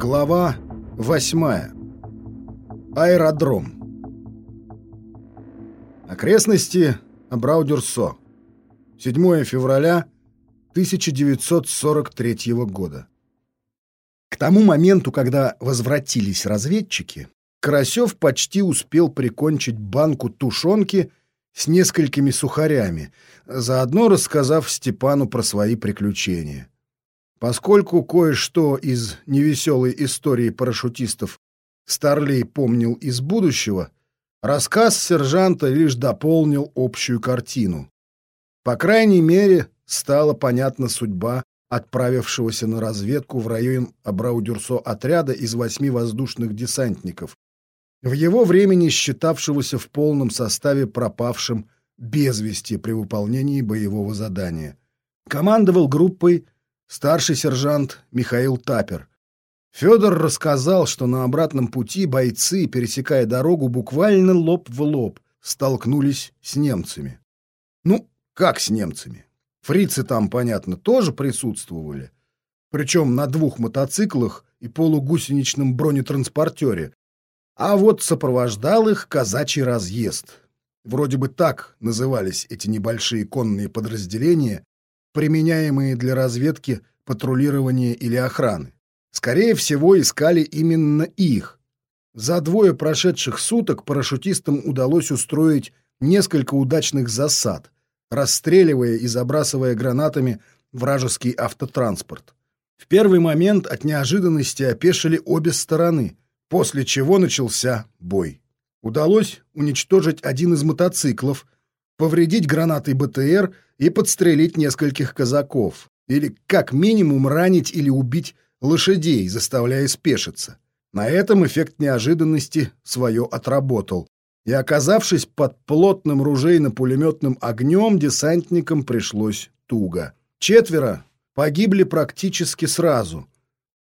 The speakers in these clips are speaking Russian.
Глава восьмая. Аэродром. Окрестности Абрау-Дюрсо. 7 февраля 1943 года. К тому моменту, когда возвратились разведчики, Карасев почти успел прикончить банку тушенки с несколькими сухарями, заодно рассказав Степану про свои приключения. Поскольку кое-что из невеселой истории парашютистов Старлей помнил из будущего, рассказ сержанта лишь дополнил общую картину. По крайней мере, стала понятна судьба отправившегося на разведку в район Абраудюрсо отряда из восьми воздушных десантников, в его времени считавшегося в полном составе пропавшим без вести при выполнении боевого задания. Командовал группой старший сержант Михаил Тапер. Федор рассказал, что на обратном пути бойцы, пересекая дорогу, буквально лоб в лоб столкнулись с немцами. Ну, как с немцами? Фрицы там, понятно, тоже присутствовали. Причем на двух мотоциклах и полугусеничном бронетранспортере, а вот сопровождал их казачий разъезд. Вроде бы так назывались эти небольшие конные подразделения, применяемые для разведки, патрулирования или охраны. Скорее всего, искали именно их. За двое прошедших суток парашютистам удалось устроить несколько удачных засад, расстреливая и забрасывая гранатами вражеский автотранспорт. В первый момент от неожиданности опешили обе стороны, после чего начался бой. Удалось уничтожить один из мотоциклов, повредить гранатой БТР и подстрелить нескольких казаков, или как минимум ранить или убить лошадей, заставляя спешиться. На этом эффект неожиданности свое отработал, и, оказавшись под плотным ружейно-пулеметным огнем, десантникам пришлось туго. Четверо погибли практически сразу.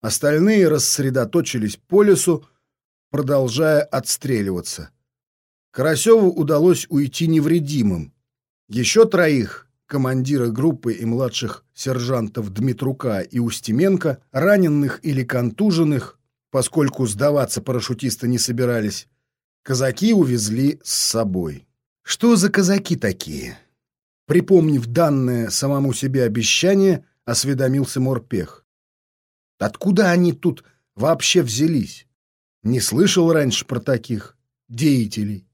Остальные рассредоточились по лесу, продолжая отстреливаться. Карасеву удалось уйти невредимым. Еще троих, командира группы и младших сержантов Дмитрука и Устименко, раненых или контуженных, поскольку сдаваться парашютисты не собирались, казаки увезли с собой. Что за казаки такие? Припомнив данное самому себе обещание, осведомился Морпех. Откуда они тут вообще взялись? Не слышал раньше про таких деятелей.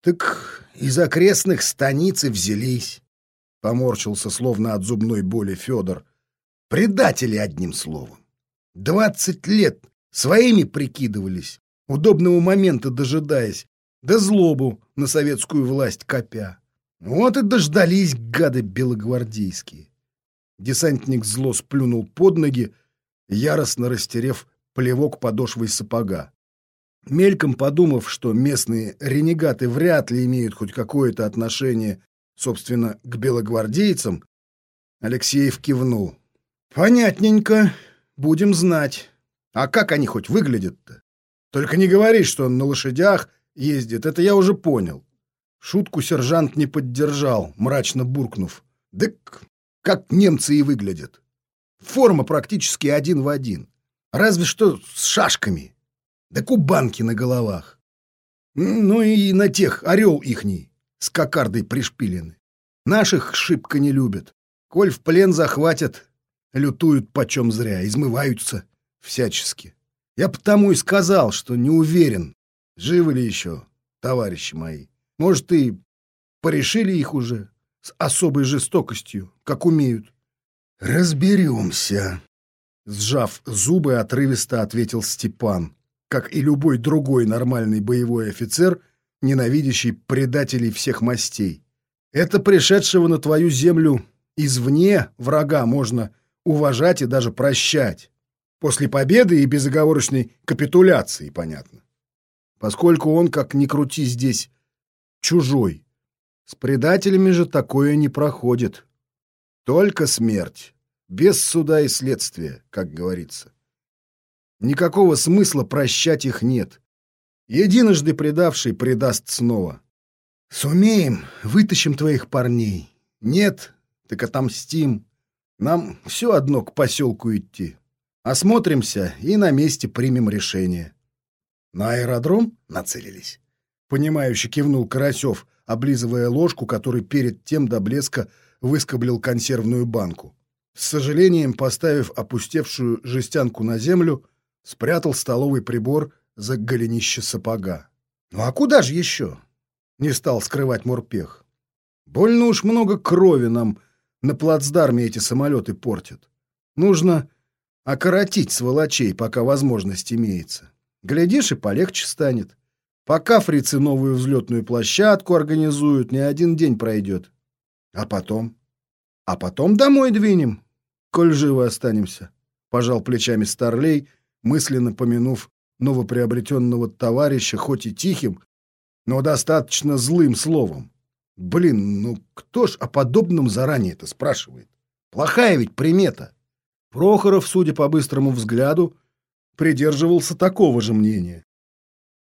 Так из окрестных станиц и взялись. Поморщился, словно от зубной боли Федор. Предатели, одним словом. Двадцать лет своими прикидывались, удобного момента дожидаясь, да злобу на советскую власть копя. Вот и дождались гады белогвардейские. Десантник зло сплюнул под ноги, яростно растерев плевок подошвой сапога. Мельком подумав, что местные ренегаты вряд ли имеют хоть какое-то отношение, собственно, к белогвардейцам, Алексеев кивнул. «Понятненько. Будем знать. А как они хоть выглядят-то? Только не говори, что он на лошадях ездит, это я уже понял». Шутку сержант не поддержал, мрачно буркнув. «Да как немцы и выглядят. Форма практически один в один. Разве что с шашками да кубанки на головах. Ну и на тех орел ихний с кокардой пришпилены. Наших шибко не любят. Коль в плен захватят, лютуют почем зря, измываются всячески. Я потому и сказал, что не уверен, живы ли еще товарищи мои. Может, и порешили их уже с особой жестокостью, как умеют. Разберемся. Сжав зубы, отрывисто ответил Степан как и любой другой нормальный боевой офицер, ненавидящий предателей всех мастей. Это пришедшего на твою землю извне врага можно уважать и даже прощать. После победы и безоговорочной капитуляции, понятно. Поскольку он, как ни крути здесь, чужой. С предателями же такое не проходит. Только смерть, без суда и следствия, как говорится. Никакого смысла прощать их нет. Единожды предавший предаст снова. Сумеем, вытащим твоих парней. Нет, так отомстим. Нам все одно к поселку идти. Осмотримся и на месте примем решение. На аэродром нацелились. Понимающе кивнул Карасев, облизывая ложку, который перед тем до блеска выскоблил консервную банку. С сожалением, поставив опустевшую жестянку на землю, спрятал столовый прибор за голенище сапога. «Ну а куда же еще?» — не стал скрывать морпех. «Больно уж много крови нам на плацдарме эти самолеты портят. Нужно окоротить сволочей, пока возможность имеется. Глядишь, и полегче станет. Пока фрицы новую взлетную площадку организуют, не один день пройдет. А потом? А потом домой двинем, коль живы останемся. Пожал плечами Старлей, мысленно помянув новоприобретенного товарища, хоть и тихим, но достаточно злым словом. Блин, ну кто ж о подобном заранее это спрашивает? Плохая ведь примета. Прохоров, судя по быстрому взгляду, придерживался такого же мнения.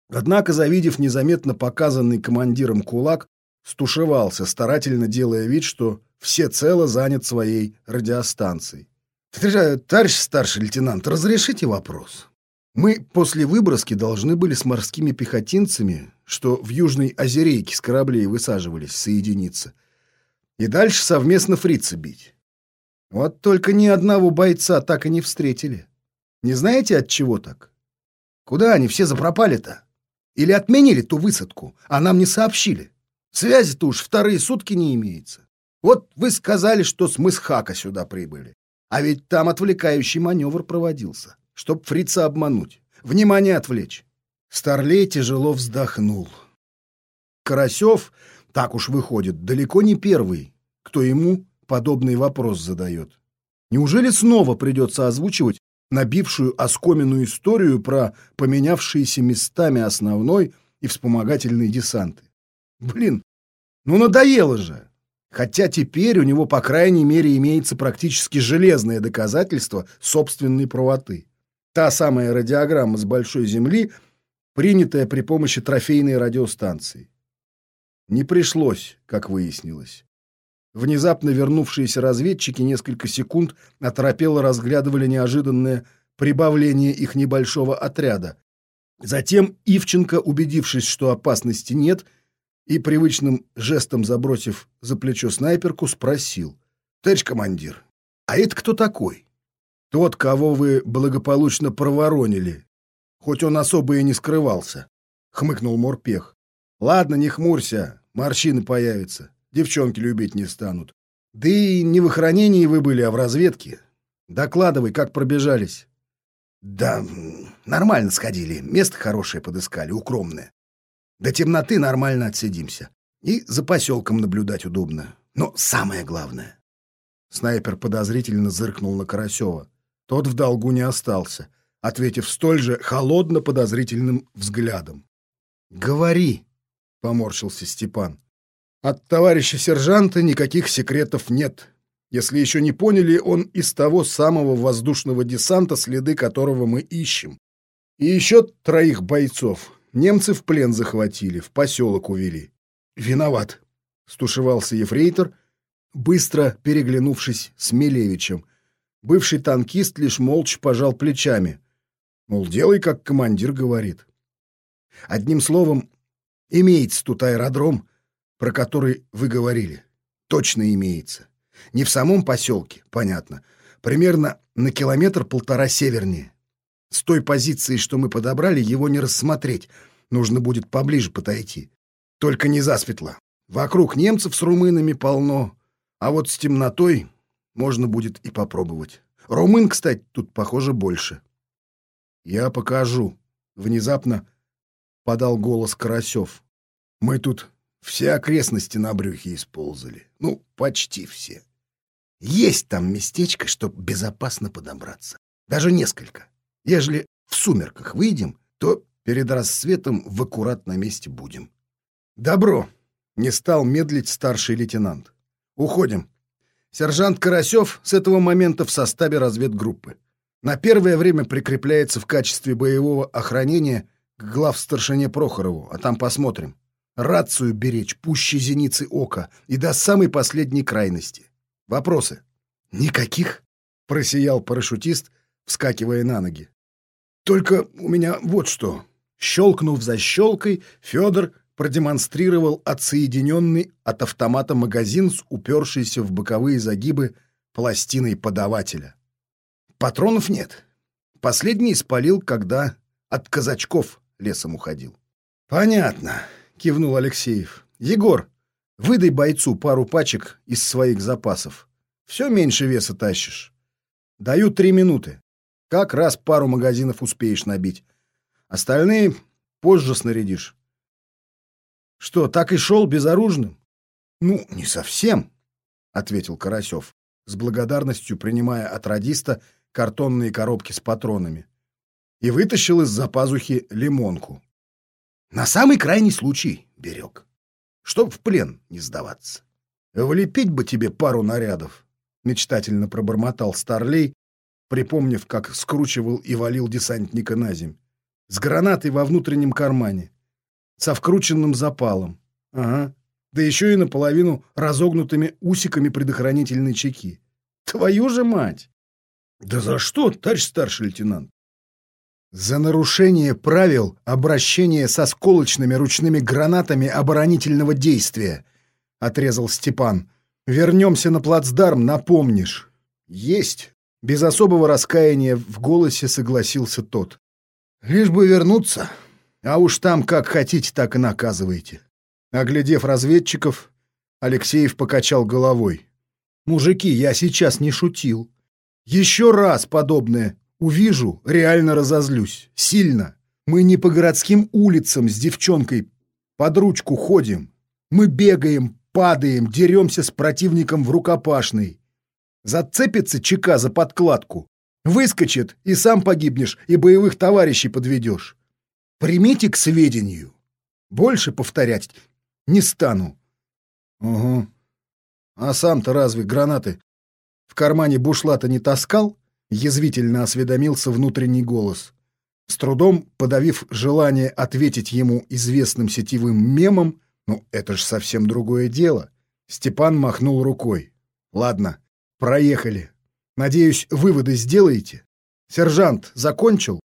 Однако, завидев незаметно показанный командиром кулак, стушевался, старательно делая вид, что всецело занят своей радиостанцией. «Товарищ старший лейтенант, разрешите вопрос? Мы после выброски должны были с морскими пехотинцами, что в Южной Озерейке с кораблей высаживались, соединиться, и дальше совместно фрица бить. Вот только ни одного бойца так и не встретили. Не знаете, от чего так? Куда они все запропали-то? Или отменили ту высадку, а нам не сообщили? Связи-то уж вторые сутки не имеется. Вот вы сказали, что с Мысхака сюда прибыли. А ведь там отвлекающий маневр проводился, чтоб фрица обмануть, внимание отвлечь. Старлей тяжело вздохнул. Карасев, так уж выходит, далеко не первый, кто ему подобный вопрос задает. Неужели снова придется озвучивать набившую оскоменную историю про поменявшиеся местами основной и вспомогательные десанты? Блин, ну надоело же! Хотя теперь у него, по крайней мере, имеется практически железное доказательство собственной правоты. Та самая радиограмма с большой земли, принятая при помощи трофейной радиостанции. Не пришлось, как выяснилось. Внезапно вернувшиеся разведчики несколько секунд оторопело разглядывали неожиданное прибавление их небольшого отряда. Затем Ивченко, убедившись, что опасности нет, и привычным жестом забросив за плечо снайперку, спросил. «Товарищ командир, а это кто такой?» «Тот, кого вы благополучно проворонили, хоть он особо и не скрывался», — хмыкнул Морпех. «Ладно, не хмурься, морщины появятся девчонки любить не станут. Да и не в охранении вы были, а в разведке. Докладывай, как пробежались. Да, нормально сходили. Место хорошее подыскали, укромное. До темноты нормально отсидимся. И за поселком наблюдать удобно. Но самое главное. Снайпер подозрительно зыркнул на Карасева. Тот в долгу не остался, ответив столь же холодно-подозрительным взглядом. «Говори», — поморщился Степан. От товарища сержанта никаких секретов нет. Если еще не поняли, он из того самого воздушного десанта, следы которого мы ищем. И еще троих бойцов. Немцы в плен захватили, в поселок увели. Виноват, стушевался ефрейтор, быстро переглянувшись с Милевичем. Бывший танкист лишь молча пожал плечами. Мол, делай, как командир говорит. Одним словом, имеется тут аэродром, про который вы говорили, точно имеется. Не в самом поселке, понятно. Примерно на километр-полтора севернее. С той позиции, что мы подобрали, его не рассмотреть. Нужно будет поближе подойти. Только не засветло. Вокруг немцев с румынами полно. А вот с темнотой можно будет и попробовать. Румын, кстати, тут, похоже, больше. Я покажу. Внезапно подал голос Карасев. Мы тут все окрестности на брюхе исползали. Ну, почти все. Есть там местечко, чтоб безопасно подобраться. Даже несколько. Ежели в сумерках выйдем, то перед рассветом в аккуратном месте будем. Добро. Не стал медлить старший лейтенант. Уходим. Сержант Карасев с этого момента в составе разведгруппы. На первое время прикрепляется в качестве боевого охранения к главстаршине Прохорову, а там посмотрим рацию беречь пуще зеницы ока и до самой последней крайности. Вопросы? Никаких? Просиял парашютист, вскакивая на ноги. «Только у меня вот что». Щелкнув за щелкой, Федор продемонстрировал отсоединенный от автомата магазин с упершейся в боковые загибы пластиной подавателя. Патронов нет. Последний спалил, когда от казачков лесом уходил. «Понятно», — кивнул Алексеев. «Егор, выдай бойцу пару пачек из своих запасов. Все меньше веса тащишь. Даю три минуты. Как раз пару магазинов успеешь набить. Остальные позже снарядишь. Что, так и шел безоружным? Ну, не совсем, ответил Карасев, с благодарностью принимая от радиста картонные коробки с патронами. И вытащил из-за пазухи лимонку. На самый крайний случай берег. Чтоб в плен не сдаваться. Влепить бы тебе пару нарядов, мечтательно пробормотал Старлей, припомнив, как скручивал и валил десантника на земь. С гранатой во внутреннем кармане. Со вкрученным запалом. Ага. Да еще и наполовину разогнутыми усиками предохранительной чеки. Твою же мать! Да за что, товарищ старший лейтенант? За нарушение правил обращения со сколочными ручными гранатами оборонительного действия, отрезал Степан. Вернемся на плацдарм, напомнишь. Есть. Без особого раскаяния в голосе согласился тот. «Лишь бы вернуться, а уж там как хотите, так и наказывайте». Оглядев разведчиков, Алексеев покачал головой. «Мужики, я сейчас не шутил. Еще раз подобное увижу, реально разозлюсь. Сильно. Мы не по городским улицам с девчонкой под ручку ходим. Мы бегаем, падаем, деремся с противником в рукопашной. Зацепится ЧК за подкладку. Выскочит, и сам погибнешь, и боевых товарищей подведешь. Примите к сведению. Больше повторять не стану. Угу. А сам-то разве гранаты в кармане бушлата не таскал? Язвительно осведомился внутренний голос. С трудом подавив желание ответить ему известным сетевым мемом, ну это ж совсем другое дело, Степан махнул рукой. Ладно, Проехали. Надеюсь, выводы сделаете? Сержант, закончил?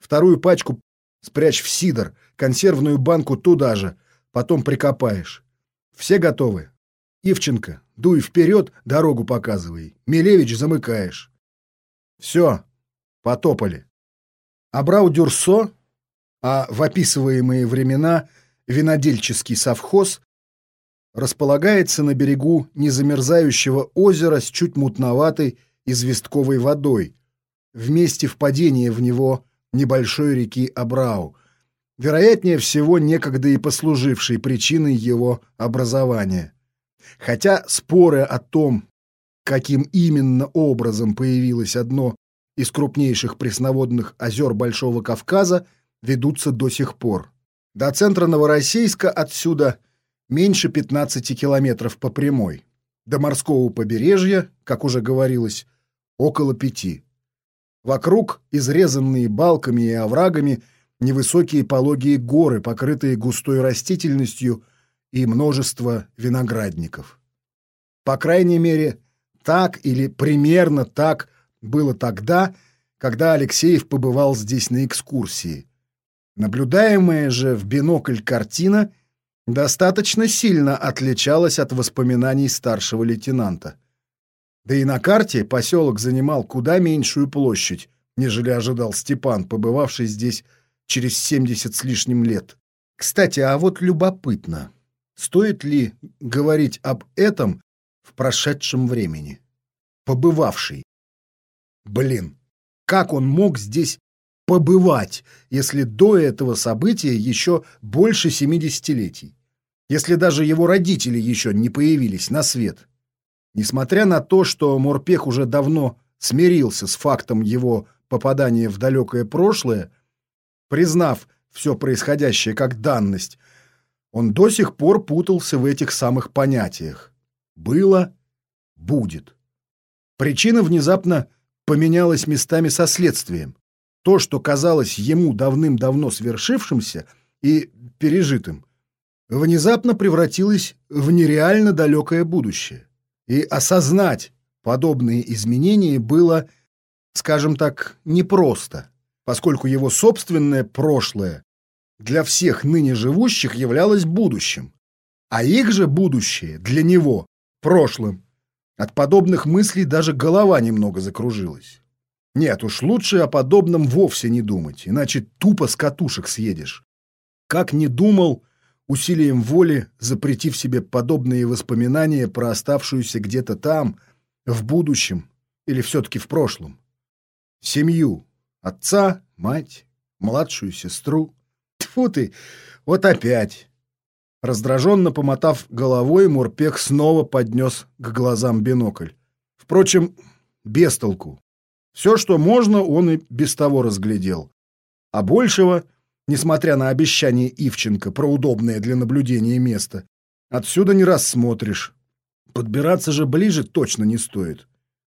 Вторую пачку спрячь в сидор, консервную банку туда же, потом прикопаешь. Все готовы? Ивченко, дуй вперед, дорогу показывай. Милевич, замыкаешь. Все, потопали. Абрау-Дюрсо, а в описываемые времена винодельческий совхоз располагается на берегу незамерзающего озера с чуть мутноватой известковой водой, в месте впадения в него небольшой реки Абрау, вероятнее всего некогда и послужившей причиной его образования. Хотя споры о том, каким именно образом появилось одно из крупнейших пресноводных озер Большого Кавказа, ведутся до сих пор. До центра Новороссийска отсюда – меньше 15 километров по прямой. До морского побережья, как уже говорилось, около пяти. Вокруг изрезанные балками и оврагами невысокие пологие горы, покрытые густой растительностью и множество виноградников. По крайней мере, так или примерно так было тогда, когда Алексеев побывал здесь на экскурсии. Наблюдаемая же в бинокль картина — достаточно сильно отличалась от воспоминаний старшего лейтенанта. Да и на карте поселок занимал куда меньшую площадь, нежели ожидал Степан, побывавший здесь через 70 с лишним лет. Кстати, а вот любопытно, стоит ли говорить об этом в прошедшем времени? Побывавший. Блин, как он мог здесь побывать, если до этого события еще больше семидесятилетий, если даже его родители еще не появились на свет. Несмотря на то, что Морпех уже давно смирился с фактом его попадания в далекое прошлое, признав все происходящее как данность, он до сих пор путался в этих самых понятиях. Было, будет. Причина внезапно поменялась местами со следствием. То, что казалось ему давным-давно свершившимся и пережитым, внезапно превратилось в нереально далекое будущее. И осознать подобные изменения было скажем так, непросто, поскольку его собственное прошлое для всех ныне живущих являлось будущим, а их же будущее для него – прошлым. От подобных мыслей даже голова немного закружилась. Нет, уж лучше о подобном вовсе не думать, иначе тупо с катушек съедешь. Как не думал, усилием воли запретив себе подобные воспоминания про оставшуюся где-то там, в будущем или все-таки в прошлом. Семью, отца, мать, младшую сестру. Тьфу ты, вот опять. Раздраженно помотав головой, Мурпех снова поднес к глазам бинокль. Впрочем, без толку. Все, что можно, он и без того разглядел. А большего, несмотря на обещание Ивченко про удобное для наблюдения место, отсюда не рассмотришь. Подбираться же ближе точно не стоит.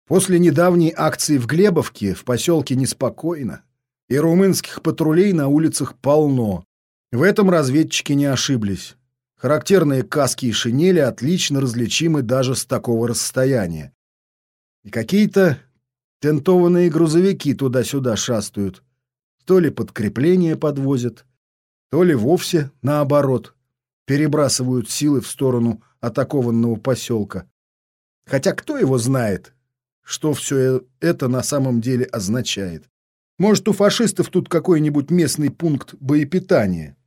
После недавней акции в Глебовке в поселке неспокойно, и румынских патрулей на улицах полно. В этом разведчики не ошиблись. Характерные каски и шинели отлично различимы даже с такого расстояния. И какие-то Тентованные грузовики туда-сюда шастают. То ли подкрепление подвозят, то ли вовсе, наоборот, перебрасывают силы в сторону атакованного поселка. Хотя кто его знает, что все это на самом деле означает. Может, у фашистов тут какой-нибудь местный пункт боепитания.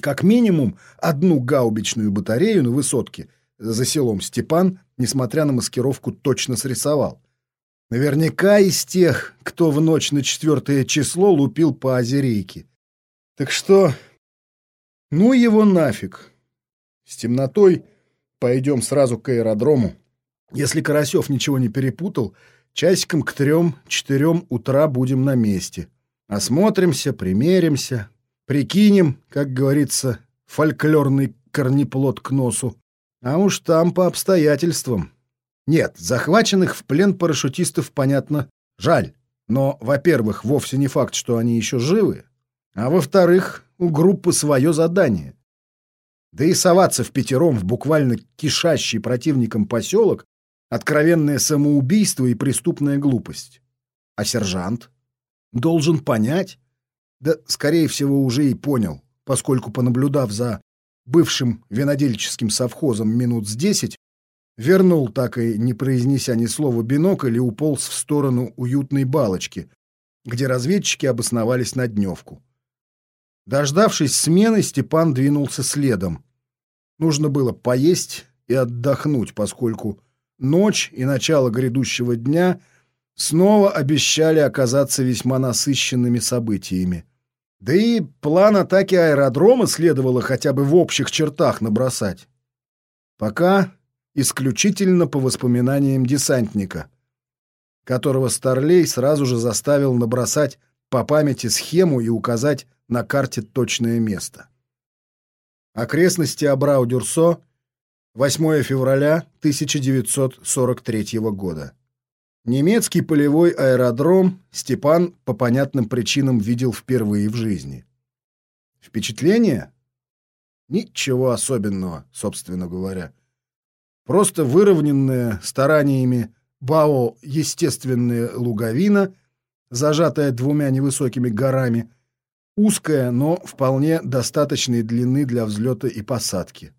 Как минимум, одну гаубичную батарею на высотке за селом Степан, несмотря на маскировку, точно срисовал. Наверняка из тех, кто в ночь на четвертое число лупил по озерейке. Так что, ну его нафиг. С темнотой пойдем сразу к аэродрому. Если Карасев ничего не перепутал, часиком к трем-четырем утра будем на месте. Осмотримся, примеримся, прикинем, как говорится, фольклорный корнеплод к носу. А уж там по обстоятельствам. Нет, захваченных в плен парашютистов, понятно, жаль. Но, во-первых, вовсе не факт, что они еще живы. А во-вторых, у группы свое задание. Да и соваться в пятером в буквально кишащий противником поселок — откровенное самоубийство и преступная глупость. А сержант должен понять, да, скорее всего, уже и понял, поскольку, понаблюдав за бывшим винодельческим совхозом минут с десять, Вернул, так и не произнеся ни слова бинокль, и уполз в сторону уютной балочки, где разведчики обосновались на дневку. Дождавшись смены, Степан двинулся следом. Нужно было поесть и отдохнуть, поскольку ночь и начало грядущего дня снова обещали оказаться весьма насыщенными событиями. Да и план атаки аэродрома следовало хотя бы в общих чертах набросать. Пока исключительно по воспоминаниям десантника, которого Старлей сразу же заставил набросать по памяти схему и указать на карте точное место. Окрестности Абрау-Дюрсо, 8 февраля 1943 года. Немецкий полевой аэродром Степан по понятным причинам видел впервые в жизни. Впечатление? Ничего особенного, собственно говоря. Просто выровненная стараниями БАО естественная луговина, зажатая двумя невысокими горами, узкая, но вполне достаточной длины для взлета и посадки.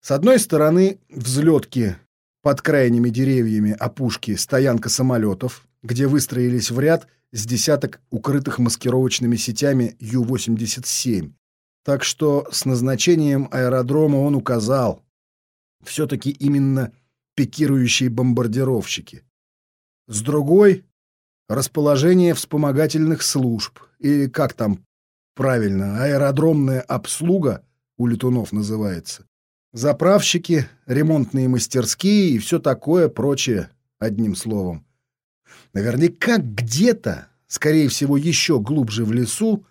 С одной стороны взлетки под крайними деревьями опушки стоянка самолетов, где выстроились в ряд с десяток укрытых маскировочными сетями Ю-87. Так что с назначением аэродрома он указал, все-таки именно пикирующие бомбардировщики. С другой — расположение вспомогательных служб, или как там правильно, аэродромная обслуга у летунов называется. Заправщики, ремонтные мастерские и все такое прочее, одним словом. Наверняка где-то, скорее всего, еще глубже в лесу,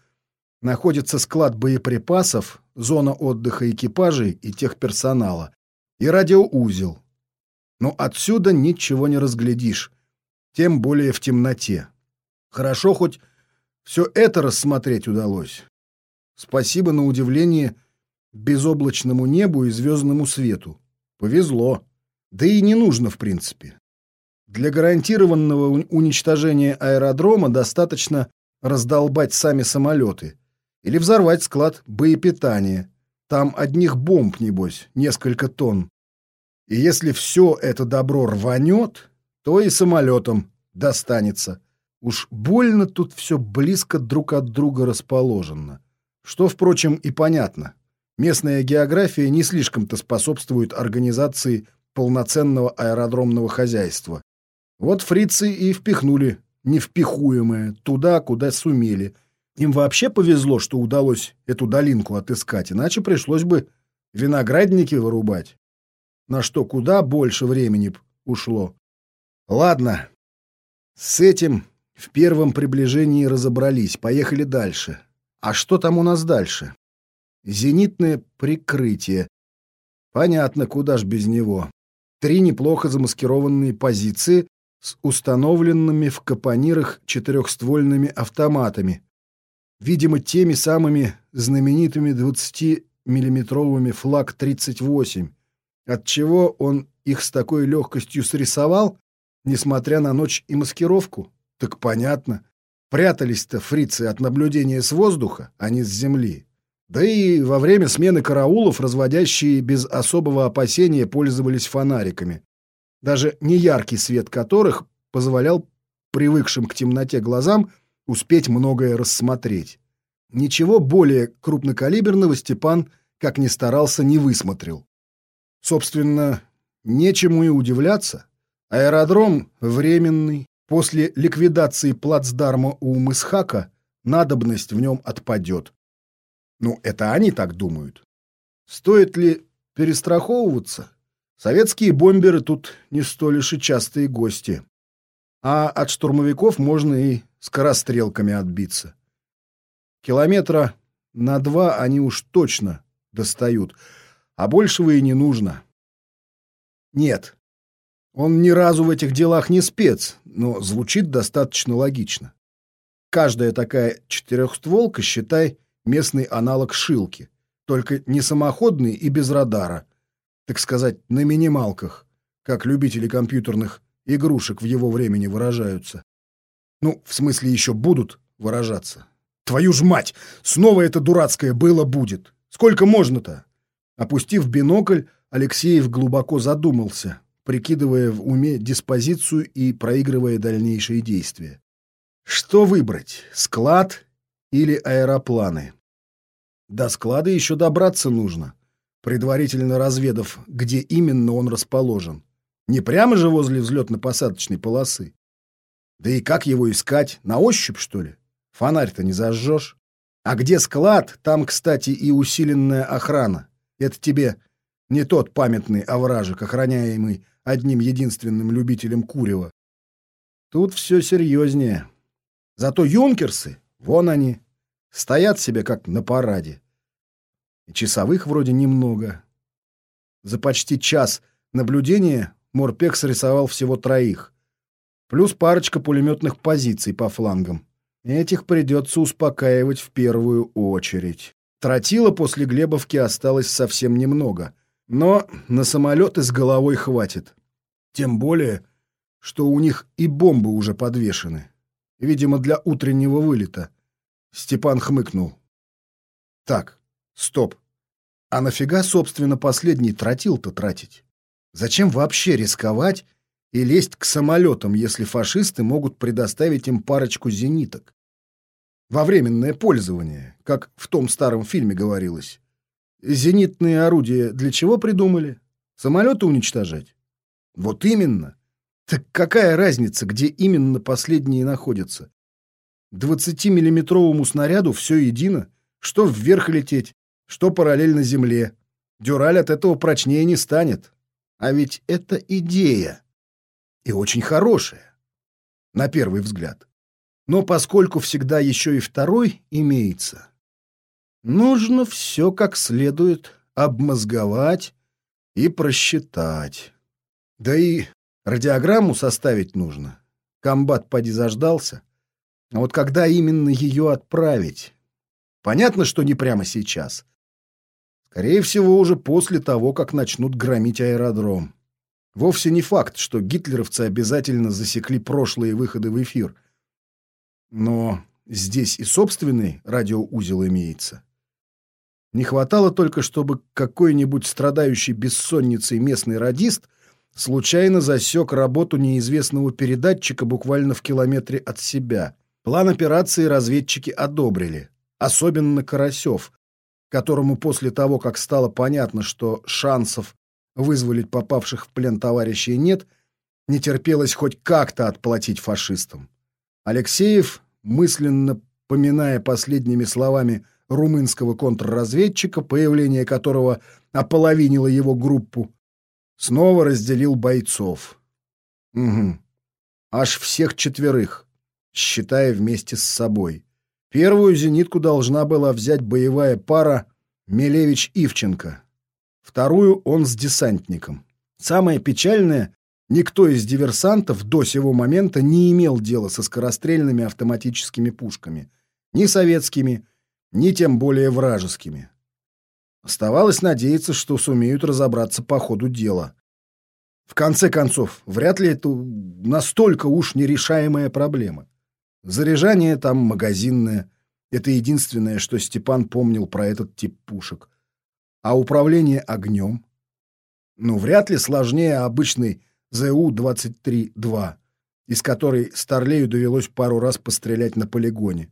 находится склад боеприпасов, зона отдыха экипажей и техперсонала, и радиоузел. Но отсюда ничего не разглядишь, тем более в темноте. Хорошо хоть все это рассмотреть удалось. Спасибо на удивление безоблачному небу и звездному свету. Повезло. Да и не нужно, в принципе. Для гарантированного уничтожения аэродрома достаточно раздолбать сами самолеты или взорвать склад боепитания. Там одних бомб, небось, несколько тонн. И если все это добро рванет, то и самолетам достанется. Уж больно тут все близко друг от друга расположено. Что, впрочем, и понятно. Местная география не слишком-то способствует организации полноценного аэродромного хозяйства. Вот фрицы и впихнули невпихуемое туда, куда сумели. Им вообще повезло, что удалось эту долинку отыскать, иначе пришлось бы виноградники вырубать. На что куда больше времени ушло. Ладно, с этим в первом приближении разобрались, поехали дальше. А что там у нас дальше? Зенитное прикрытие. Понятно, куда ж без него. Три неплохо замаскированные позиции с установленными в капонирах четырехствольными автоматами. Видимо, теми самыми знаменитыми 20-миллиметровыми флаг-38, отчего он их с такой легкостью срисовал, несмотря на ночь и маскировку. Так понятно. Прятались-то фрицы от наблюдения с воздуха, а не с земли. Да и во время смены караулов разводящие без особого опасения пользовались фонариками, даже неяркий свет которых позволял привыкшим к темноте глазам успеть многое рассмотреть. Ничего более крупнокалиберного Степан, как ни старался, не высмотрел. Собственно, нечему и удивляться. Аэродром временный, После ликвидации плацдарма у Мысхака надобность в нем отпадет. Ну, это они так думают. Стоит ли перестраховываться? Советские бомберы тут не столь уж и частые гости. А от штурмовиков можно и скорострелками отбиться. Километра на два они уж точно достают, а большего и не нужно. Нет, он ни разу в этих делах не спец, но звучит достаточно логично. Каждая такая четырехстволка, считай, местный аналог шилки, только не самоходный и без радара, так сказать, на минималках, как любители компьютерных игрушек в его времени выражаются. Ну, в смысле, еще будут выражаться. Твою ж мать! Снова это дурацкое было будет! Сколько можно-то? Опустив бинокль, Алексеев глубоко задумался, прикидывая в уме диспозицию и проигрывая дальнейшие действия. Что выбрать, склад или аэропланы? До склада еще добраться нужно, предварительно разведав, где именно он расположен. Не прямо же возле взлетно-посадочной полосы. Да и как его искать? На ощупь, что ли? Фонарь-то не зажжешь. А где склад, там, кстати, и усиленная охрана. Это тебе не тот памятный овражек, охраняемый одним единственным любителем курева. Тут все серьезнее. Зато юнкерсы, вон они, стоят себе как на параде. И часовых вроде немного. За почти час наблюдения Морпек срисовал всего троих. Плюс парочка пулеметных позиций по флангам. Этих придется успокаивать в первую очередь. Тротила после Глебовки осталось совсем немного. Но на самолеты с головой хватит. Тем более, что у них и бомбы уже подвешены. Видимо, для утреннего вылета. Степан хмыкнул. Так, стоп. А нафига, собственно, последний тротил-то тратить? Зачем вообще рисковать и лезть к самолетам, если фашисты могут предоставить им парочку зениток? Во временное пользование, как в том старом фильме говорилось. Зенитные орудия для чего придумали? Самолеты уничтожать? Вот именно. Так какая разница, где именно последние находятся? 20-миллиметровому снаряду все едино, что вверх лететь, что параллельно земле. Дюраль от этого прочнее не станет. А ведь это идея. И очень хорошая. На первый взгляд. Но поскольку всегда еще и второй имеется, Нужно все как следует обмозговать и просчитать. Да и радиограмму составить нужно. Комбат поди заждался. А вот когда именно ее отправить? Понятно, что не прямо сейчас. Скорее всего, уже после того, как начнут громить аэродром. Вовсе не факт, что гитлеровцы обязательно засекли прошлые выходы в эфир. Но здесь и собственный радиоузел имеется. Не хватало только, чтобы какой-нибудь страдающий бессонницей местный радист случайно засек работу неизвестного передатчика буквально в километре от себя. План операции разведчики одобрили, особенно Карасев, которому после того, как стало понятно, что шансов вызволить попавших в плен товарищей нет, не терпелось хоть как-то отплатить фашистам. Алексеев, мысленно поминая последними словами румынского контрразведчика, появление которого ополовинило его группу, снова разделил бойцов. Угу. Аж всех четверых, считая вместе с собой. Первую зенитку должна была взять боевая пара Мелевич-Ивченко. Вторую он с десантником. Самое печальное, никто из диверсантов до сего момента не имел дела со скорострельными автоматическими пушками. Ни советскими, ни тем более вражескими. Оставалось надеяться, что сумеют разобраться по ходу дела. В конце концов, вряд ли это настолько уж нерешаемая проблема. Заряжание там магазинное. Это единственное, что Степан помнил про этот тип пушек. А управление огнем? Ну, вряд ли сложнее обычной ЗУ-23-2, из которой Старлею довелось пару раз пострелять на полигоне.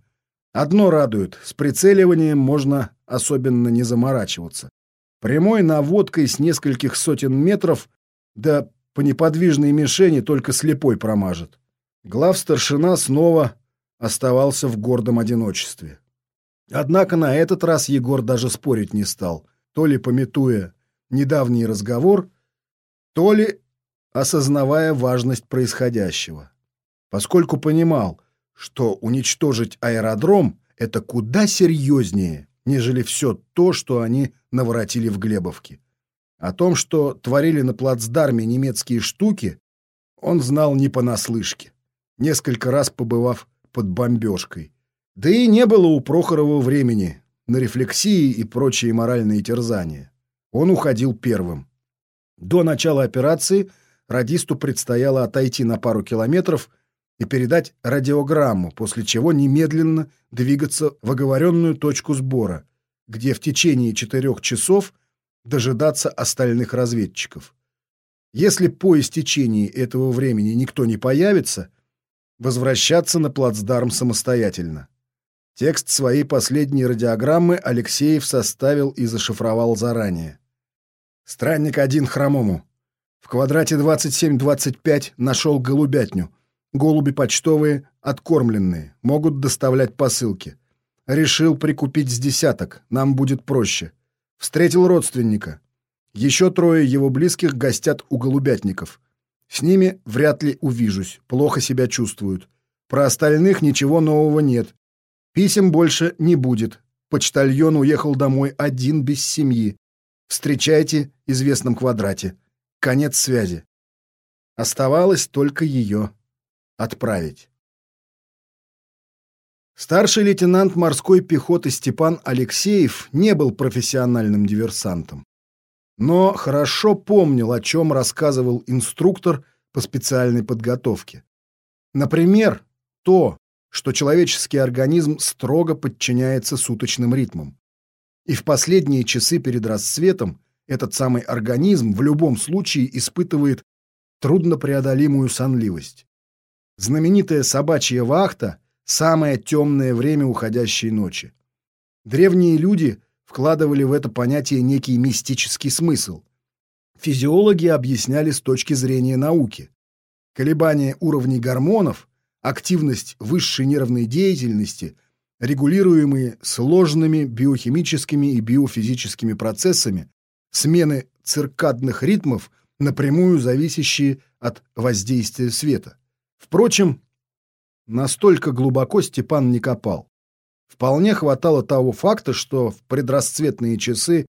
Одно радует, с прицеливанием можно особенно не заморачиваться. Прямой наводкой с нескольких сотен метров, да по неподвижной мишени только слепой промажет. Глав старшина снова оставался в гордом одиночестве. Однако на этот раз Егор даже спорить не стал, то ли пометуя недавний разговор, то ли осознавая важность происходящего. Поскольку понимал, что уничтожить аэродром — это куда серьезнее, нежели все то, что они наворотили в Глебовке. О том, что творили на плацдарме немецкие штуки, он знал не понаслышке, несколько раз побывав под бомбежкой. Да и не было у Прохорова времени на рефлексии и прочие моральные терзания. Он уходил первым. До начала операции радисту предстояло отойти на пару километров и передать радиограмму, после чего немедленно двигаться в оговоренную точку сбора, где в течение четырех часов дожидаться остальных разведчиков. Если по истечении этого времени никто не появится, возвращаться на плацдарм самостоятельно. Текст своей последней радиограммы Алексеев составил и зашифровал заранее. Странник один хромому. В квадрате 27-25 нашел голубятню. Голуби почтовые, откормленные, могут доставлять посылки. Решил прикупить с десяток, нам будет проще. Встретил родственника. Еще трое его близких гостят у голубятников. С ними вряд ли увижусь, плохо себя чувствуют. Про остальных ничего нового нет. Писем больше не будет. Почтальон уехал домой один без семьи. Встречайте в известном квадрате. Конец связи. Оставалось только ее отправить. Старший лейтенант морской пехоты Степан Алексеев не был профессиональным диверсантом но хорошо помнил, о чем рассказывал инструктор по специальной подготовке. Например, то, что человеческий организм строго подчиняется суточным ритмам. И в последние часы перед рассветом этот самый организм в любом случае испытывает труднопреодолимую сонливость. Знаменитая собачья вахта – самое темное время уходящей ночи. Древние люди вкладывали в это понятие некий мистический смысл. Физиологи объясняли с точки зрения науки. Колебания уровней гормонов, активность высшей нервной деятельности, регулируемые сложными биохимическими и биофизическими процессами, смены циркадных ритмов, напрямую зависящие от воздействия света. Впрочем, настолько глубоко Степан не копал. Вполне хватало того факта, что в предрасцветные часы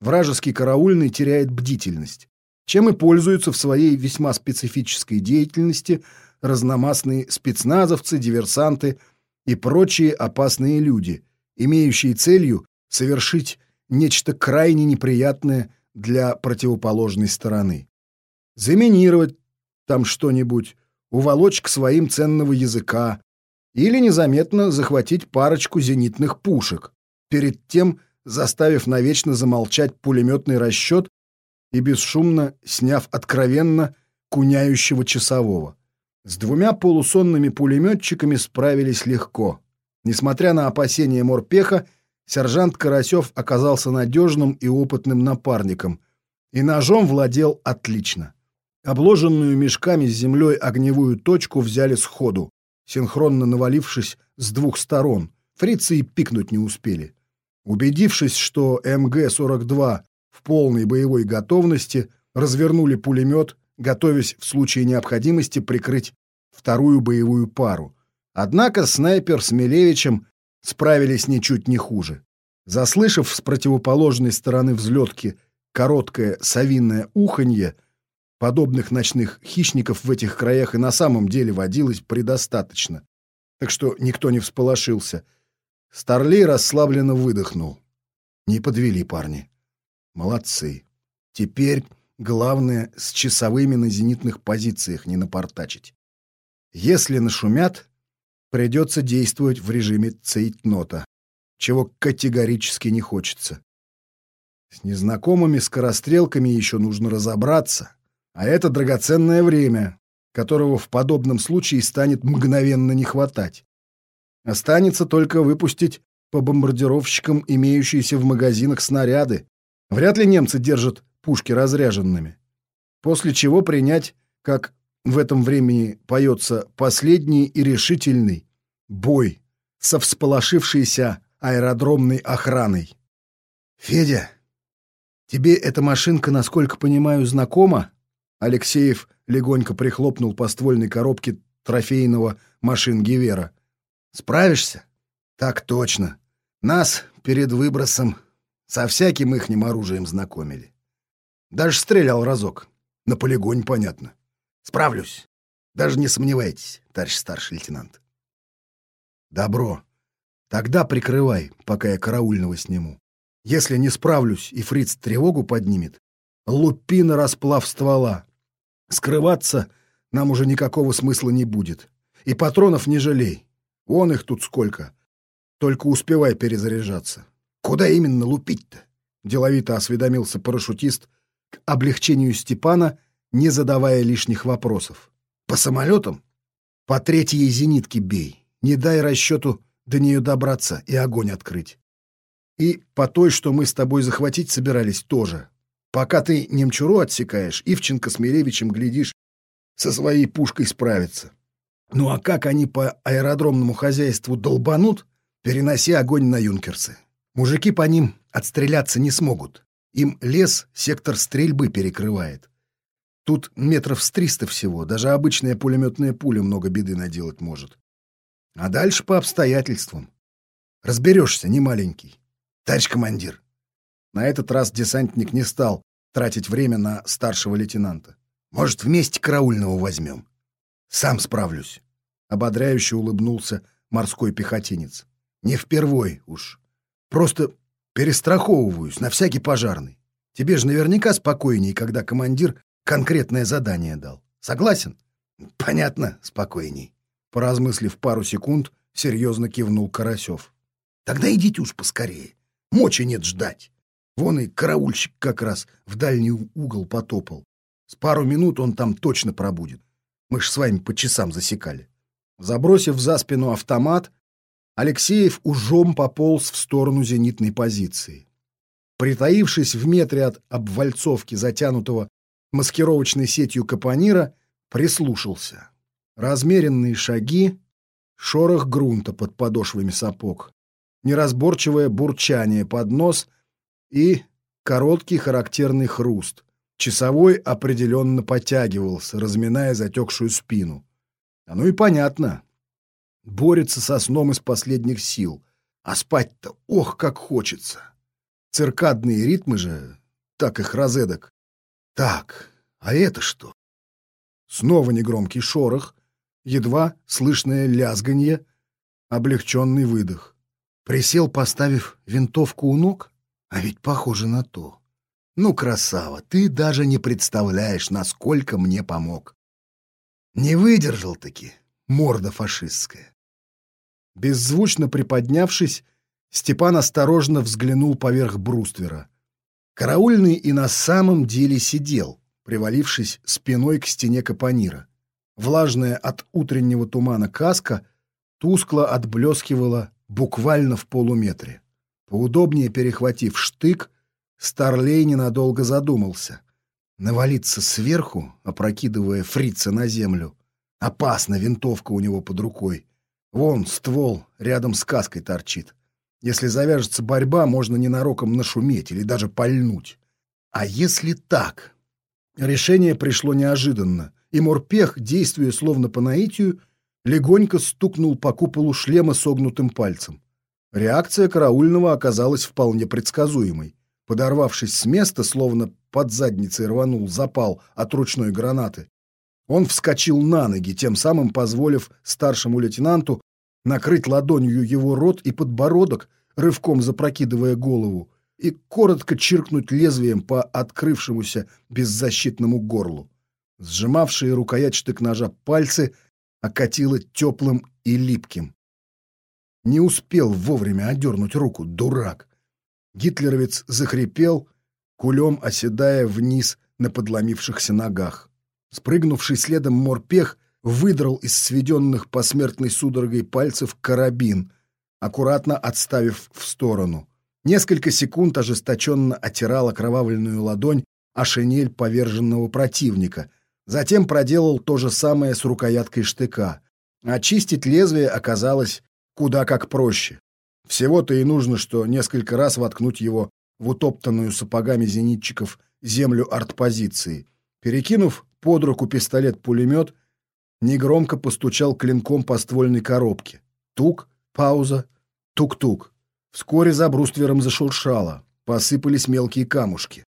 вражеский караульный теряет бдительность, чем и пользуются в своей весьма специфической деятельности разномастные спецназовцы, диверсанты и прочие опасные люди, имеющие целью совершить нечто крайне неприятное для противоположной стороны. заминировать там что-нибудь, уволочь к своим ценного языка или незаметно захватить парочку зенитных пушек, перед тем заставив навечно замолчать пулеметный расчет и бесшумно сняв откровенно куняющего часового. С двумя полусонными пулеметчиками справились легко. Несмотря на опасения морпеха, сержант Карасев оказался надежным и опытным напарником, и ножом владел отлично. Обложенную мешками с землей огневую точку взяли сходу, синхронно навалившись с двух сторон. Фрицы и пикнуть не успели. Убедившись, что МГ-42 в полной боевой готовности, развернули пулемет, готовясь в случае необходимости прикрыть вторую боевую пару. Однако снайпер с Милевичем справились ничуть не хуже. Заслышав с противоположной стороны взлетки короткое совиное уханье, подобных ночных хищников в этих краях и на самом деле водилось предостаточно. Так что никто не всполошился. Старлей расслабленно выдохнул. Не подвели парни. Молодцы. Теперь главное с часовыми на зенитных позициях не напортачить. Если нашумят, придется действовать в режиме цейтнота, чего категорически не хочется. С незнакомыми скорострелками еще нужно разобраться, а это драгоценное время, которого в подобном случае станет мгновенно не хватать. Останется только выпустить по бомбардировщикам имеющиеся в магазинах снаряды, Вряд ли немцы держат пушки разряженными. После чего принять, как в этом времени поется, последний и решительный бой со всполошившейся аэродромной охраной. «Федя, тебе эта машинка, насколько понимаю, знакома?» Алексеев легонько прихлопнул по ствольной коробке трофейного машин Гивера. «Справишься?» «Так точно. Нас перед выбросом со всяким ихним оружием знакомили. Даже стрелял разок. На полигоне, понятно. Справлюсь. Даже не сомневайтесь, товарищ старший лейтенант. Добро. Тогда прикрывай, пока я караульного сниму. Если не справлюсь и фриц тревогу поднимет, лупи на расплав ствола. Скрываться нам уже никакого смысла не будет. И патронов не жалей. Вон их тут сколько. Только успевай перезаряжаться. Куда именно лупить-то? Деловито осведомился парашютист к облегчению Степана, не задавая лишних вопросов. По самолетам? По третьей зенитке бей. Не дай расчету до нее добраться и огонь открыть. И по той, что мы с тобой захватить собирались, тоже. Пока ты немчуру отсекаешь, Ивченко с Милевичем, глядишь, со своей пушкой справится. Ну а как они по аэродромному хозяйству долбанут, переноси огонь на юнкерсы. Мужики по ним отстреляться не смогут. Им лес сектор стрельбы перекрывает. Тут метров с триста всего, даже обычная пулеметная пуля много беды наделать может. А дальше по обстоятельствам. Разберешься, не маленький. Товарищ командир. На этот раз десантник не стал тратить время на старшего лейтенанта. Может, вместе караульного возьмем? Сам справлюсь. Ободряюще улыбнулся морской пехотинец. Не впервой уж. Просто перестраховываюсь на всякий пожарный. Тебе же наверняка спокойнее, когда командир конкретное задание дал. Согласен? Понятно, спокойней. Поразмыслив пару секунд, серьезно кивнул Карасев. Тогда идите уж поскорее. Мочи нет ждать. Вон и караульщик как раз в дальний угол потопал. С пару минут он там точно пробудет. Мы ж с вами по часам засекали. Забросив за спину автомат, Алексеев ужом пополз в сторону зенитной позиции. Притаившись в метре от обвальцовки, затянутого маскировочной сетью капонира, прислушался. Размеренные шаги, шорох грунта под подошвами сапог, неразборчивое бурчание под нос и короткий характерный хруст. Часовой определенно потягивался, разминая затекшую спину. Ну и понятно, борется со сном из последних сил. А спать-то, ох, как хочется. Циркадные ритмы же, так их розедок. Так, а это что? Снова негромкий шорох, едва слышное лязганье, облегченный выдох. Присел, поставив винтовку у ног, а ведь похоже на то. Ну, красава, ты даже не представляешь, насколько мне помог. Не выдержал-таки, морда фашистская. Беззвучно приподнявшись, Степан осторожно взглянул поверх бруствера. Караульный и на самом деле сидел, привалившись спиной к стене капонира. Влажная от утреннего тумана каска тускло отблескивала буквально в полуметре. Поудобнее перехватив штык, Старлей ненадолго задумался. Навалиться сверху, опрокидывая фрица на землю. Опасно, винтовка у него под рукой. Вон ствол рядом с каской торчит. Если завяжется борьба, можно ненароком нашуметь или даже пальнуть. А если так? Решение пришло неожиданно, и морпех, действуя словно по наитию, легонько стукнул по куполу шлема согнутым пальцем. Реакция караульного оказалась вполне предсказуемой. Подорвавшись с места, словно под задницей рванул запал от ручной гранаты, он вскочил на ноги, тем самым позволив старшему лейтенанту накрыть ладонью его рот и подбородок, рывком запрокидывая голову, и коротко чиркнуть лезвием по открывшемуся беззащитному горлу. Сжимавшие рукоять штык-ножа пальцы окатило теплым и липким. Не успел вовремя одернуть руку, дурак. Гитлеровец захрипел, кулем оседая вниз на подломившихся ногах. Спрыгнувший следом морпех выдрал из сведенных посмертной судорогой пальцев карабин, аккуратно отставив в сторону. Несколько секунд ожесточенно отирал окровавленную ладонь о шинель поверженного противника. Затем проделал то же самое с рукояткой штыка. Очистить лезвие оказалось куда как проще. Всего-то и нужно, что несколько раз воткнуть его в утоптанную сапогами зенитчиков землю артпозиции. Перекинув под руку пистолет-пулемет, негромко постучал клинком по ствольной коробке. Тук, пауза, тук-тук. Вскоре за бруствером зашуршало, посыпались мелкие камушки.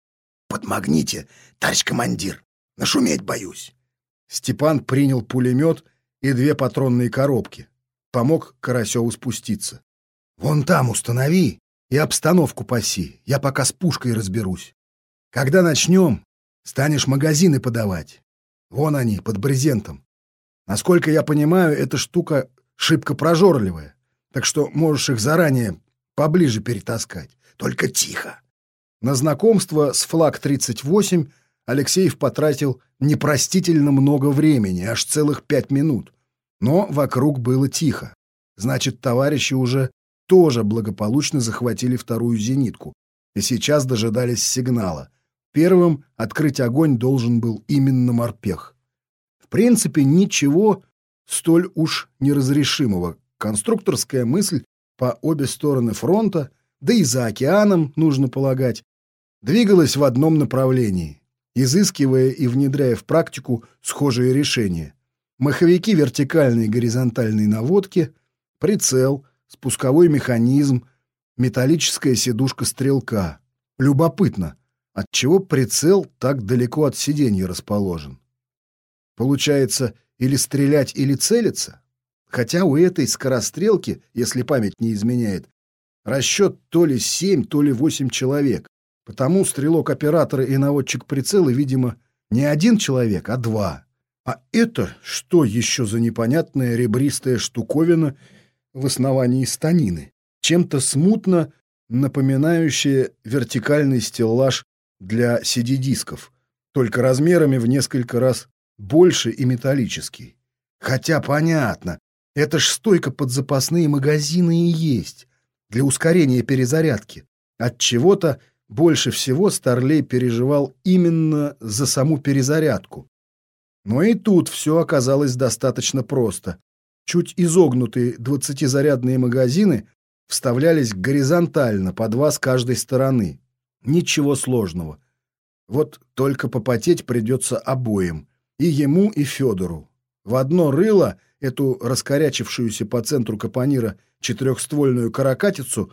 «Подмагните, товарищ командир, нашуметь боюсь». Степан принял пулемет и две патронные коробки. Помог Карасеву спуститься. «Вон там установи и обстановку паси. Я пока с пушкой разберусь. Когда начнем, станешь магазины подавать. Вон они, под брезентом. Насколько я понимаю, эта штука шибко прожорливая, так что можешь их заранее поближе перетаскать. Только тихо». На знакомство с флаг-38 Алексеев потратил непростительно много времени, аж целых пять минут. Но вокруг было тихо. Значит, товарищи уже тоже благополучно захватили вторую зенитку и сейчас дожидались сигнала. Первым открыть огонь должен был именно морпех. Принципе, ничего столь уж неразрешимого. Конструкторская мысль по обе стороны фронта, да и за океаном, нужно полагать, двигалась в одном направлении, изыскивая и внедряя в практику схожие решения. Маховики вертикальной и горизонтальной наводки, прицел, спусковой механизм, металлическая сидушка стрелка. Любопытно, отчего прицел так далеко от сиденья расположен. Получается, или стрелять, или целиться? Хотя у этой скорострелки, если память не изменяет, расчет то ли семь, то ли восемь человек. Потому стрелок-оператор и наводчик прицела, видимо, не один человек, а два. А это что еще за непонятная ребристая штуковина в основании станины? Чем-то смутно напоминающая вертикальный стеллаж для CD-дисков, только размерами в несколько раз больше и металлический. Хотя понятно, это ж стойка под запасные магазины и есть, для ускорения перезарядки. От чего-то больше всего Старлей переживал именно за саму перезарядку. Но и тут все оказалось достаточно просто. Чуть изогнутые двадцатизарядные магазины вставлялись горизонтально, по два с каждой стороны. Ничего сложного. Вот только попотеть придется обоим. И ему, и Федору. В одно рыло эту раскорячившуюся по центру капонира четырехствольную каракатицу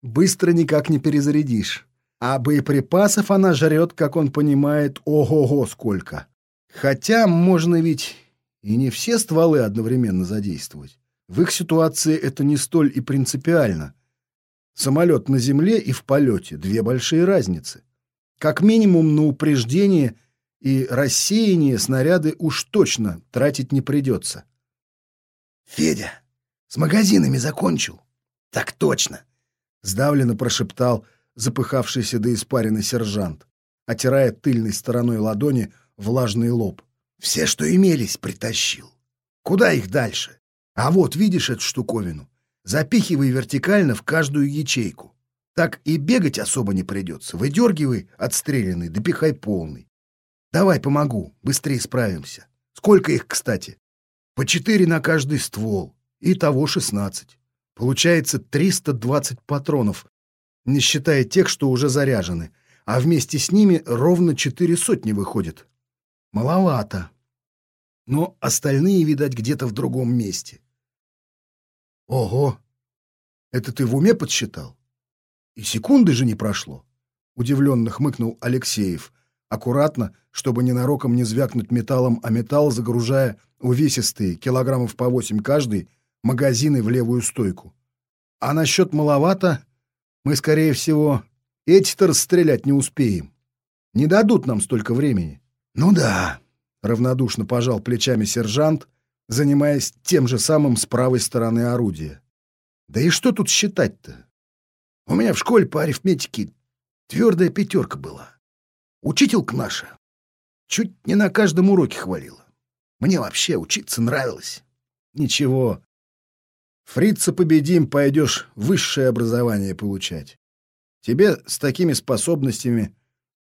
быстро никак не перезарядишь. А боеприпасов она жрет, как он понимает, ого-го сколько. Хотя можно ведь и не все стволы одновременно задействовать. В их ситуации это не столь и принципиально. Самолет на земле и в полете — две большие разницы. Как минимум на упреждение и рассеяние снаряды уж точно тратить не придется. «Федя, с магазинами закончил?» «Так точно!» — сдавленно прошептал запыхавшийся до испарины сержант, отирая тыльной стороной ладони влажный лоб. «Все, что имелись, притащил. Куда их дальше? А вот, видишь эту штуковину? Запихивай вертикально в каждую ячейку. Так и бегать особо не придется. Выдергивай отстрелянный, допихай полный. Давай помогу, быстрее справимся. Сколько их, кстати? По четыре на каждый ствол. И того шестнадцать. Получается 320 патронов, не считая тех, что уже заряжены. А вместе с ними ровно четыре сотни выходит. Маловато. Но остальные, видать, где-то в другом месте. Ого! Это ты в уме подсчитал? И секунды же не прошло. Удивленно хмыкнул Алексеев, аккуратно, чтобы ненароком не звякнуть металлом, а металл загружая увесистые, килограммов по восемь каждый, магазины в левую стойку. А насчет маловато, мы, скорее всего, эти-то расстрелять не успеем. Не дадут нам столько времени. Ну да, равнодушно пожал плечами сержант, занимаясь тем же самым с правой стороны орудия. Да и что тут считать-то? У меня в школе по арифметике твердая пятерка была. Учителька наша чуть не на каждом уроке хвалила. Мне вообще учиться нравилось. Ничего. Фрица победим, пойдешь высшее образование получать. Тебе с такими способностями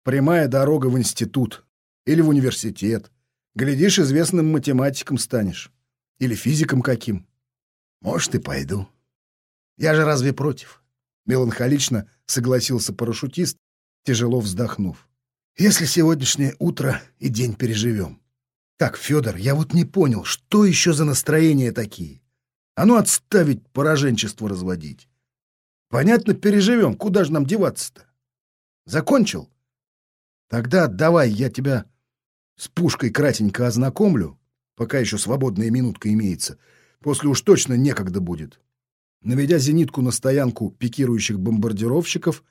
прямая дорога в институт или в университет. Глядишь, известным математиком станешь. Или физиком каким. Может, и пойду. Я же разве против? Меланхолично согласился парашютист, тяжело вздохнув. Если сегодняшнее утро и день переживем. Так, Федор, я вот не понял, что еще за настроения такие? А ну отставить пораженчество разводить. Понятно, переживем. Куда же нам деваться-то? Закончил? Тогда давай я тебя с пушкой кратенько ознакомлю, пока еще свободная минутка имеется. После уж точно некогда будет. Наведя зенитку на стоянку пикирующих бомбардировщиков,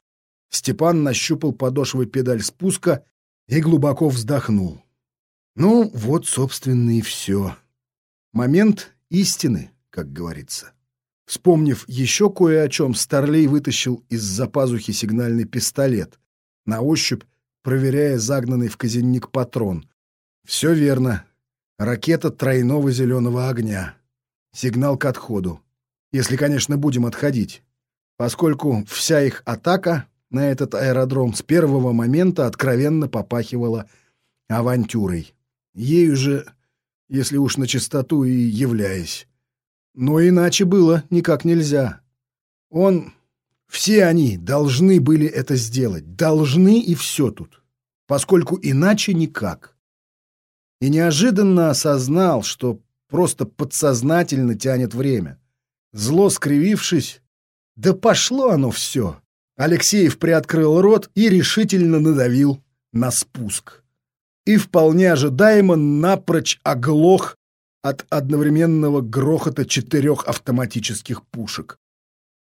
Степан нащупал подошвой педаль спуска и глубоко вздохнул. Ну, вот, собственно, и все. Момент истины, как говорится. Вспомнив еще кое о чем, Старлей вытащил из-за пазухи сигнальный пистолет, на ощупь проверяя загнанный в казенник патрон. Все верно. Ракета тройного зеленого огня. Сигнал к отходу. Если, конечно, будем отходить. Поскольку вся их атака на этот аэродром с первого момента откровенно попахивала авантюрой. Ею же, если уж на чистоту и являясь. Но иначе было никак нельзя. Он... Все они должны были это сделать. Должны и все тут. Поскольку иначе никак. И неожиданно осознал, что просто подсознательно тянет время. Зло скривившись, да пошло оно все. Алексеев приоткрыл рот и решительно надавил на спуск. И вполне ожидаемо напрочь оглох от одновременного грохота четырех автоматических пушек.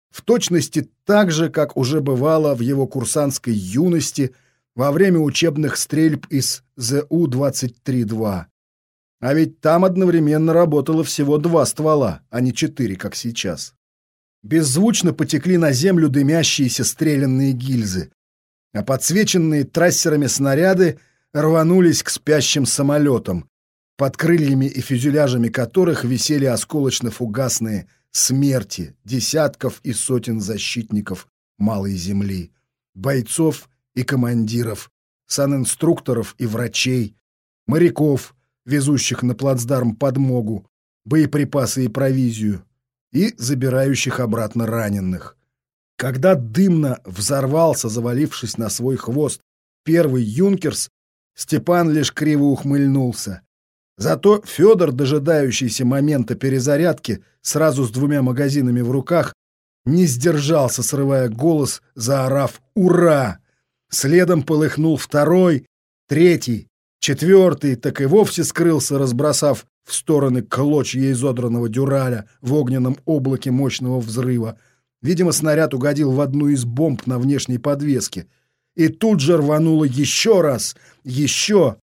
В точности так же, как уже бывало в его курсантской юности во время учебных стрельб из ЗУ-23-2. А ведь там одновременно работало всего два ствола, а не четыре, как сейчас. Беззвучно потекли на землю дымящиеся стрелянные гильзы, а подсвеченные трассерами снаряды рванулись к спящим самолетам, под крыльями и фюзеляжами которых висели осколочно-фугасные смерти десятков и сотен защитников малой земли, бойцов и командиров, санинструкторов и врачей, моряков, везущих на плацдарм подмогу, боеприпасы и провизию, и забирающих обратно раненых. Когда дымно взорвался, завалившись на свой хвост, первый юнкерс, Степан лишь криво ухмыльнулся. Зато Федор, дожидающийся момента перезарядки, сразу с двумя магазинами в руках, не сдержался, срывая голос, заорав «Ура!». Следом полыхнул второй, третий, четвертый, так и вовсе скрылся, разбросав в стороны клочья изодранного дюраля в огненном облаке мощного взрыва. Видимо, снаряд угодил в одну из бомб на внешней подвеске. и тут же рвануло еще раз, еще.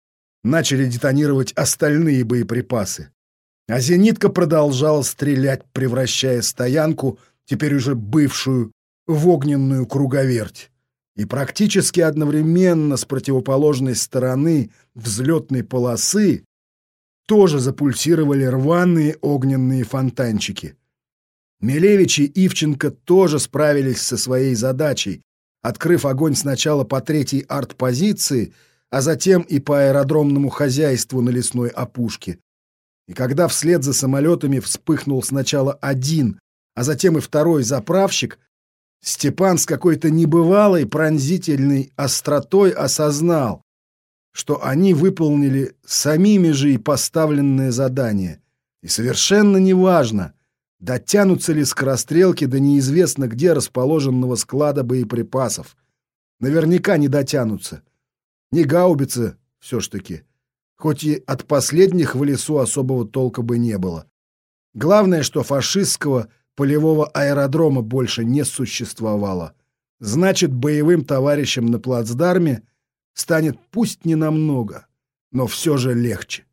Начали детонировать остальные боеприпасы. А зенитка продолжала стрелять, превращая стоянку, теперь уже бывшую, в огненную круговерть. И практически одновременно с противоположной стороны взлетной полосы тоже запульсировали рваные огненные фонтанчики. Милевич и Ивченко тоже справились со своей задачей, открыв огонь сначала по третьей артпозиции, а затем и по аэродромному хозяйству на лесной опушке. И когда вслед за самолетами вспыхнул сначала один, а затем и второй заправщик, Степан с какой-то небывалой пронзительной остротой осознал, что они выполнили самими же и поставленное задание. И совершенно неважно, дотянутся ли скорострелки до неизвестно где расположенного склада боеприпасов. Наверняка не дотянутся. Не гаубица все ж таки. Хоть и от последних в лесу особого толка бы не было. Главное, что фашистского полевого аэродрома больше не существовало. Значит, боевым товарищам на плацдарме станет пусть не намного, но все же легче.